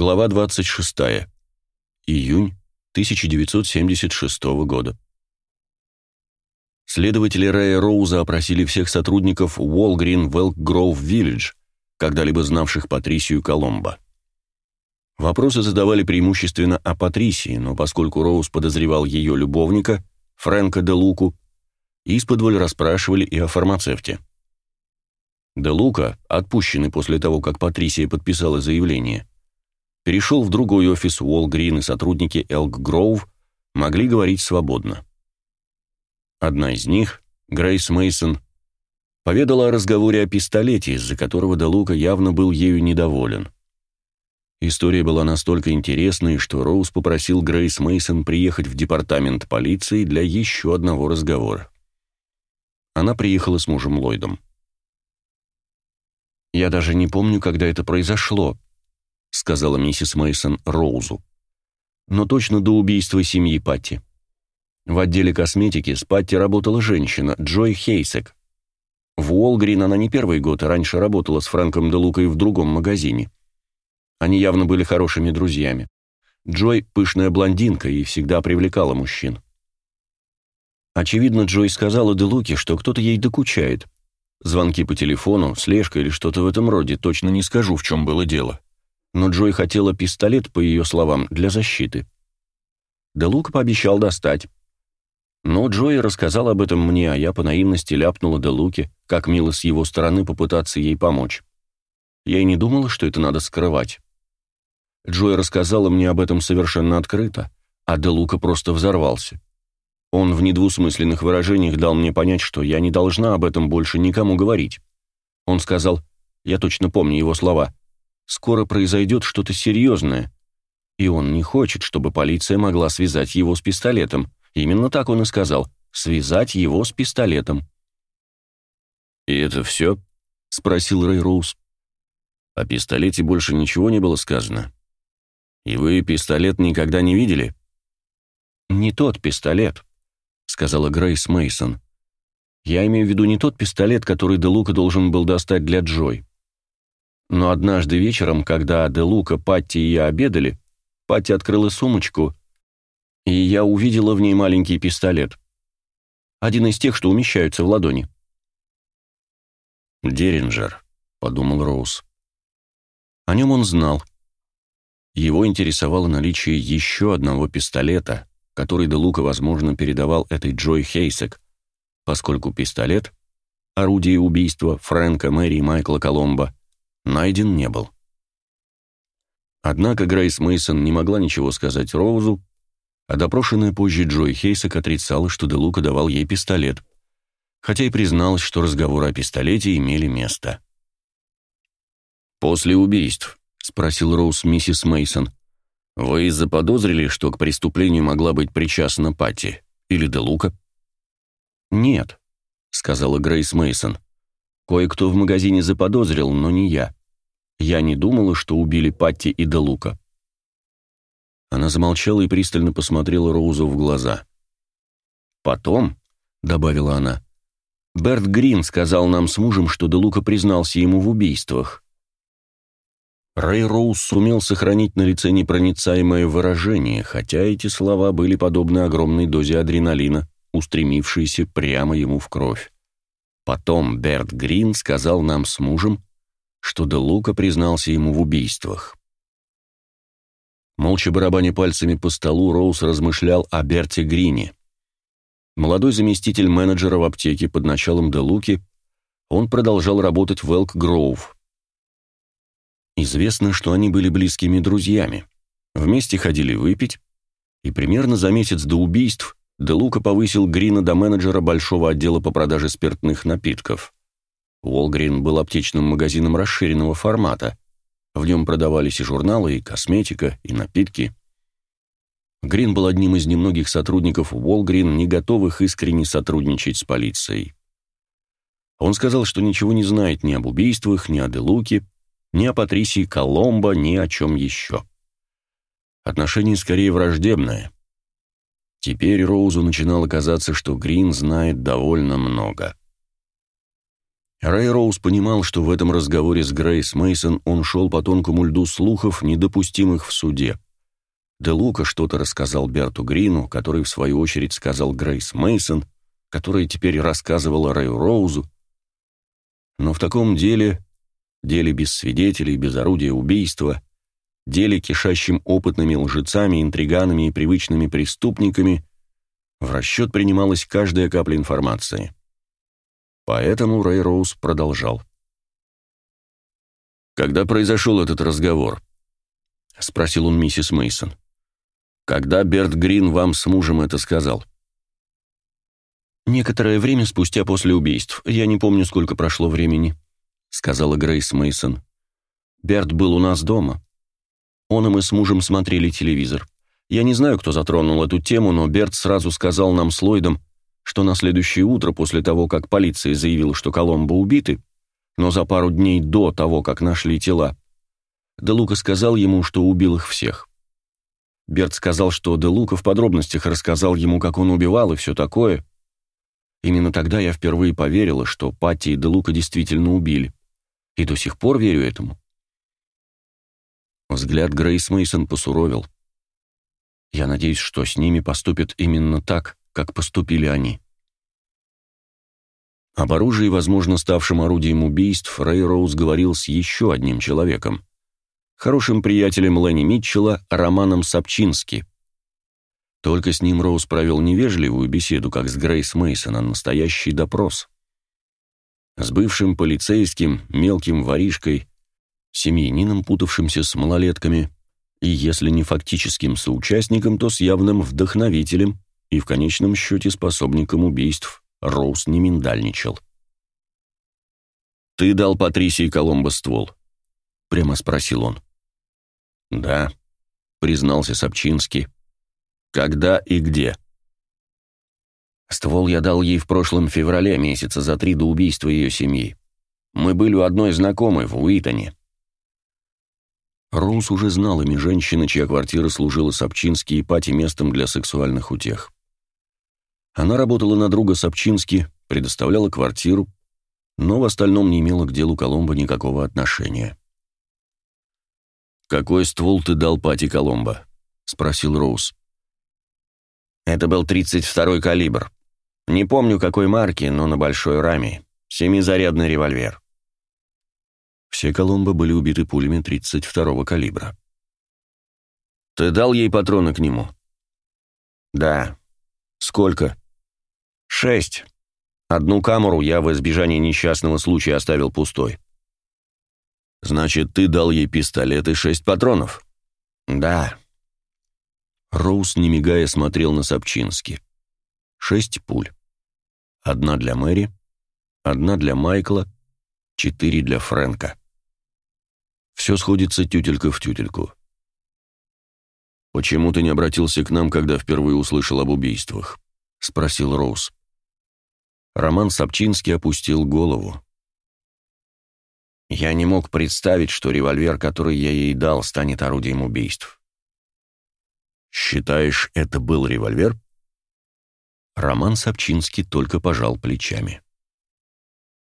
Глава 26. Июнь 1976 года. Следователи Рэя Роуза опросили всех сотрудников Walgreen Welk Grove Village, когда-либо знавших Патрисию Коломбо. Вопросы задавали преимущественно о Патрисии, но поскольку Роуз подозревал ее любовника, Фрэнка де Луку, исподволь расспрашивали и о фармацевте. Де Лука, отпущенный после того, как Патрисия подписала заявление, перешел в другой офис Уолл-Грин, и сотрудники Элк Гроув могли говорить свободно. Одна из них, Грейс Мейсон, поведала о разговоре о пистолете, из-за которого Делука явно был ею недоволен. История была настолько интересной, что Роуз попросил Грейс Мейсон приехать в департамент полиции для еще одного разговора. Она приехала с мужем Ллойдом. «Я даже не помню, когда это произошло», — сказала миссис Мейсон Роузу. «Но точно до убийства семьи Патти. В отделе косметики с Патти работала женщина, Джой Хейсек. В Уолгрин она не первый год, а раньше работала с Фрэнком де в другом магазине. Они явно были хорошими друзьями. Джой – пышная блондинка и всегда привлекала мужчин. Очевидно, Джой сказала де Луке, что кто-то ей докучает. Звонки по телефону, слежка или что-то в этом роде, точно не скажу, в чем было дело но Джой хотела пистолет, по ее словам, для защиты. Де Лука пообещал достать. Но Джой рассказал об этом мне, а я по наивности ляпнула Де Луке, как мило с его стороны попытаться ей помочь. Я и не думала, что это надо скрывать. Джой рассказала мне об этом совершенно открыто, а Де Лука просто взорвался. Он в недвусмысленных выражениях дал мне понять, что я не должна об этом больше никому говорить. Он сказал, я точно помню его слова, скоро произойдет что-то серьезное, и он не хочет, чтобы полиция могла связать его с пистолетом. Именно так он и сказал — связать его с пистолетом. «И это все?» — спросил Рэй Роуз. «О пистолете больше ничего не было сказано. И вы пистолет никогда не видели?» «Не тот пистолет», — сказала Грейс Мейсон. «Я имею в виду не тот пистолет, который Де Лука должен был достать для Джой. Но однажды вечером, когда Де Лука, Патти и я обедали, Патти открыла сумочку, и я увидела в ней маленький пистолет. Один из тех, что умещаются в ладони. «Деринджер», — подумал Роуз. О нем он знал. Его интересовало наличие еще одного пистолета, который Де Лука, возможно, передавал этой Джой Хейсек, поскольку пистолет — орудие убийства Фрэнка, Мэри и Майкла Коломбо — найден не был. Однако Грейс Мейсон не могла ничего сказать Роузу, а допрошенная позже Джой Хейсек отрицала, что Де Лука давал ей пистолет, хотя и призналась, что разговоры о пистолете имели место. «После убийств», — спросил Роуз миссис Мейсон, «вы заподозрили, что к преступлению могла быть причастна Патти или Де Лука?» «Нет», — сказала Грейс Мейсон. Кое-кто в магазине заподозрил, но не я. Я не думала, что убили Патти и Делука. Она замолчала и пристально посмотрела Роузу в глаза. «Потом», — добавила она, — «Берт Грин сказал нам с мужем, что Делука признался ему в убийствах». Рэй Роуз сумел сохранить на лице непроницаемое выражение, хотя эти слова были подобны огромной дозе адреналина, устремившейся прямо ему в кровь. Потом Берт Грин сказал нам с мужем, что Де Лука признался ему в убийствах. Молча барабаня пальцами по столу, Роуз размышлял о Берте Грине. Молодой заместитель менеджера в аптеке под началом Де Луки, он продолжал работать в Элк Гроув. Известно, что они были близкими друзьями. Вместе ходили выпить, и примерно за месяц до убийств Де Лука повысил Грина до менеджера большого отдела по продаже спиртных напитков. Уолгрин был аптечным магазином расширенного формата. В нем продавались и журналы, и косметика, и напитки. Грин был одним из немногих сотрудников Уолгрин, не готовых искренне сотрудничать с полицией. Он сказал, что ничего не знает ни об убийствах, ни о Делуке, ни о Патрисии Коломбо, ни о чем еще. Отношение скорее враждебное. Теперь Роузу начинало казаться, что Грин знает довольно много. Рэй Роуз понимал, что в этом разговоре с Грейс Мейсон он шел по тонкому льду слухов, недопустимых в суде. Де Лука что-то рассказал Берту Грину, который в свою очередь сказал Грейс Мейсон, которая теперь рассказывала Рэю Роузу. Но в таком деле, деле без свидетелей, без орудия убийства, деле, кишащим опытными лжецами, интриганами и привычными преступниками, в расчет принималась каждая капля информации. Поэтому Рэй Роуз продолжал. «Когда произошел этот разговор?» — спросил он миссис Мейсон. «Когда Берт Грин вам с мужем это сказал?» «Некоторое время спустя после убийств. Я не помню, сколько прошло времени», — сказала Грейс Мейсон. «Берт был у нас дома. Он и мы с мужем смотрели телевизор. Я не знаю, кто затронул эту тему, но Берт сразу сказал нам с Ллойдом, что на следующее утро после того, как полиция заявила, что Коломбо убиты, но за пару дней до того, как нашли тела, Де Лука сказал ему, что убил их всех. Берт сказал, что Де Лука в подробностях рассказал ему, как он убивал и все такое. Именно тогда я впервые поверила, что Патти и Де Лука действительно убили. И до сих пор верю этому. Взгляд Грейс Мейсон посуровил. Я надеюсь, что с ними поступят именно так, как поступили они. Об оружии, возможно, ставшем орудием убийств, Рэй Роуз говорил с еще одним человеком. Хорошим приятелем Ленни Митчелла, Романом Сапчински. Только с ним Роуз провел невежливую беседу, как с Грейс Мейсон, а настоящий допрос. С бывшим полицейским, мелким воришкой, семьянином, путавшимся с малолетками, и если не фактическим соучастником, то с явным вдохновителем и в конечном счете способником убийств Роуз не миндальничал. «Ты дал Патрисии Коломбо ствол?» — прямо спросил он. «Да», — признался Собчинский. «Когда и где?» Ствол я дал ей в прошлом феврале, месяца за три до убийства ее семьи. Мы были у одной знакомой в Уитоне. Роуз уже знал имя женщины, чья квартира служила Собчински и Пати местом для сексуальных утех. Она работала на друга Собчински, предоставляла квартиру, но в остальном не имела к делу Коломбо никакого отношения. «Какой ствол ты дал Пати Коломбо?» — спросил Роуз. «Это был 32-й калибр. Не помню, какой марки, но на большой раме. Семизарядный револьвер». Все Коломбо были убиты пулями 32-го калибра. «Ты дал ей патроны к нему?» «Да». «Сколько?» «Шесть. Одну камеру я в избежание несчастного случая оставил пустой». «Значит, ты дал ей пистолет и шесть патронов?» «Да». Роуз, не мигая, смотрел на Собчински. Шесть пуль. Одна для Мэри, одна для Майкла, четыре для Фрэнка. Все сходится тютелька в тютельку. «Почему ты не обратился к нам, когда впервые услышал об убийствах?» — спросил Роуз. Роман Сапчинский опустил голову. «Я не мог представить, что револьвер, который я ей дал, станет орудием убийств». «Считаешь, это был револьвер?» Роман Сапчинский только пожал плечами.